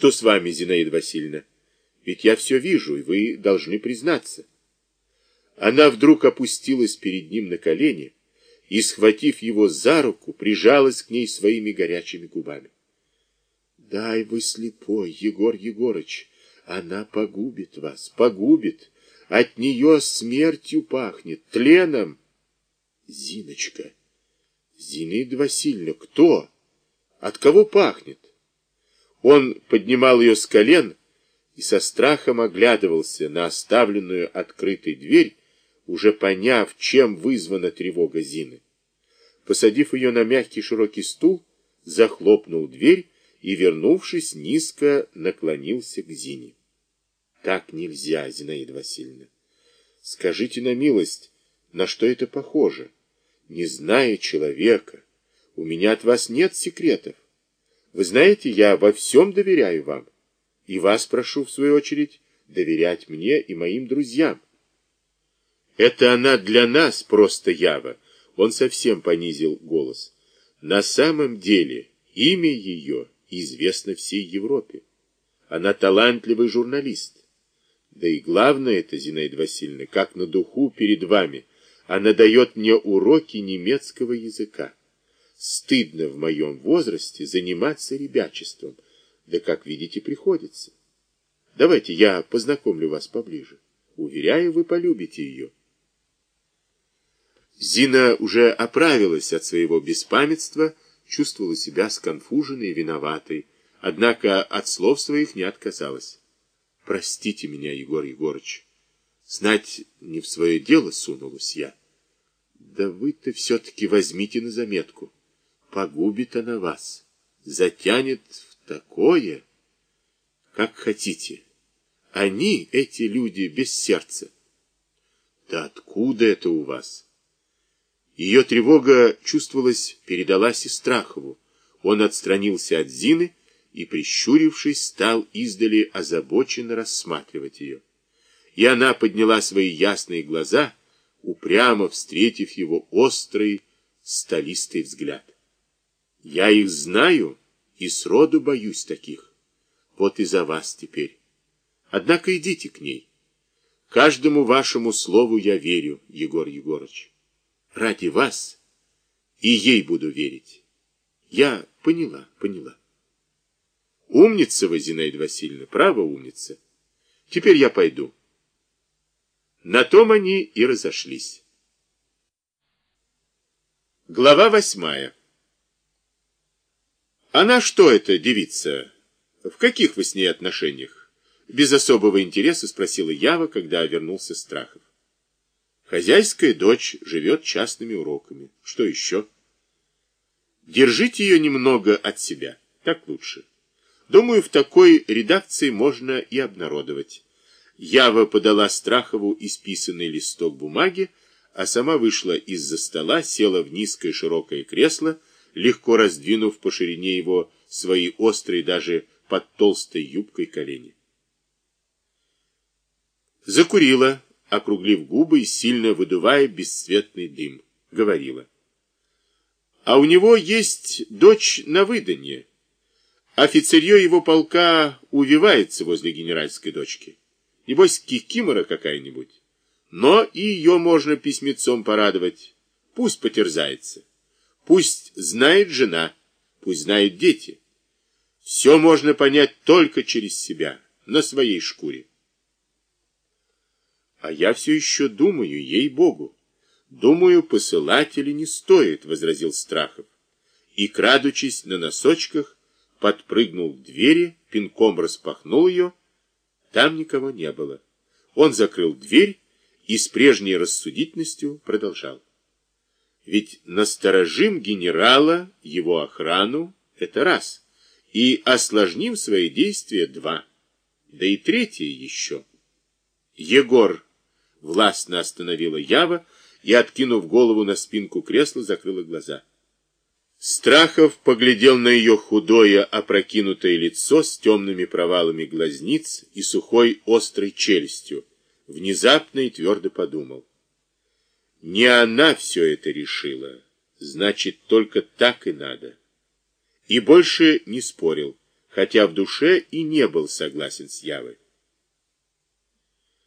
Что с вами, Зинаида Васильевна? Ведь я все вижу, и вы должны признаться. Она вдруг опустилась перед ним на колени и, схватив его за руку, прижалась к ней своими горячими губами. «Дай вы слепой, Егор Егорыч, она погубит вас, погубит. От нее смертью пахнет, тленом». «Зиночка, Зинаида Васильевна, кто? От кого пахнет?» Он поднимал ее с колен и со страхом оглядывался на оставленную открытой дверь, уже поняв, чем вызвана тревога Зины. Посадив ее на мягкий широкий стул, захлопнул дверь и, вернувшись, низко наклонился к Зине. Так нельзя, Зинаида Васильевна. Скажите на милость, на что это похоже? Не зная человека, у меня от вас нет секретов. Вы знаете, я во всем доверяю вам. И вас прошу, в свою очередь, доверять мне и моим друзьям. Это она для нас просто ява. Он совсем понизил голос. На самом деле имя ее известно всей Европе. Она талантливый журналист. Да и главное это, Зинаида Васильевна, как на духу перед вами, она дает мне уроки немецкого языка. Стыдно в моем возрасте заниматься ребячеством, да, как видите, приходится. Давайте я познакомлю вас поближе. Уверяю, вы полюбите ее. Зина уже оправилась от своего беспамятства, чувствовала себя сконфуженной и виноватой, однако от слов своих не отказалась. «Простите меня, Егор Егорыч. Знать, не в свое дело сунулась я. Да вы-то все-таки возьмите на заметку» погубит она вас, затянет в такое, как хотите. Они, эти люди, без сердца. Да откуда это у вас? Ее тревога, чувствовалась, передалась и Страхову. Он отстранился от Зины и, прищурившись, стал издали озабоченно рассматривать ее. И она подняла свои ясные глаза, упрямо встретив его острый, столистый взгляд. Я их знаю и сроду боюсь таких. Вот и за вас теперь. Однако идите к ней. Каждому вашему слову я верю, Егор Егорыч. Ради вас и ей буду верить. Я поняла, поняла. Умница вы, Зинаида Васильевна, право умница. Теперь я пойду. На том они и разошлись. Глава восьмая. Она что это, девица? В каких вы с ней отношениях? Без особого интереса спросила Ява, когда вернулся Страхов. Хозяйская дочь живет частными уроками. Что еще? Держите ее немного от себя. Так лучше. Думаю, в такой редакции можно и обнародовать. Ява подала Страхову исписанный листок бумаги, а сама вышла из-за стола, села в низкое широкое кресло, легко раздвинув по ширине его свои острые даже под толстой юбкой колени. Закурила, округлив губы и сильно выдувая бесцветный дым. Говорила. А у него есть дочь на выданье. Офицерье его полка увивается возле генеральской дочки. Небось, кикимора какая-нибудь. Но и ее можно письмецом порадовать. Пусть потерзается. Пусть знает жена, пусть знают дети. Все можно понять только через себя, на своей шкуре. А я все еще думаю, ей-богу. Думаю, посылать или не стоит, возразил Страхов. И, крадучись на носочках, подпрыгнул к двери, пинком распахнул ее. Там никого не было. Он закрыл дверь и с прежней рассудительностью продолжал. Ведь насторожим генерала, его охрану, это раз, и осложним свои действия два, да и третье еще. Егор властно остановила Ява и, откинув голову на спинку кресла, закрыла глаза. Страхов поглядел на ее худое, опрокинутое лицо с темными провалами глазниц и сухой острой челюстью. Внезапно и твердо подумал. Не она все это решила. Значит, только так и надо. И больше не спорил, хотя в душе и не был согласен с Явой.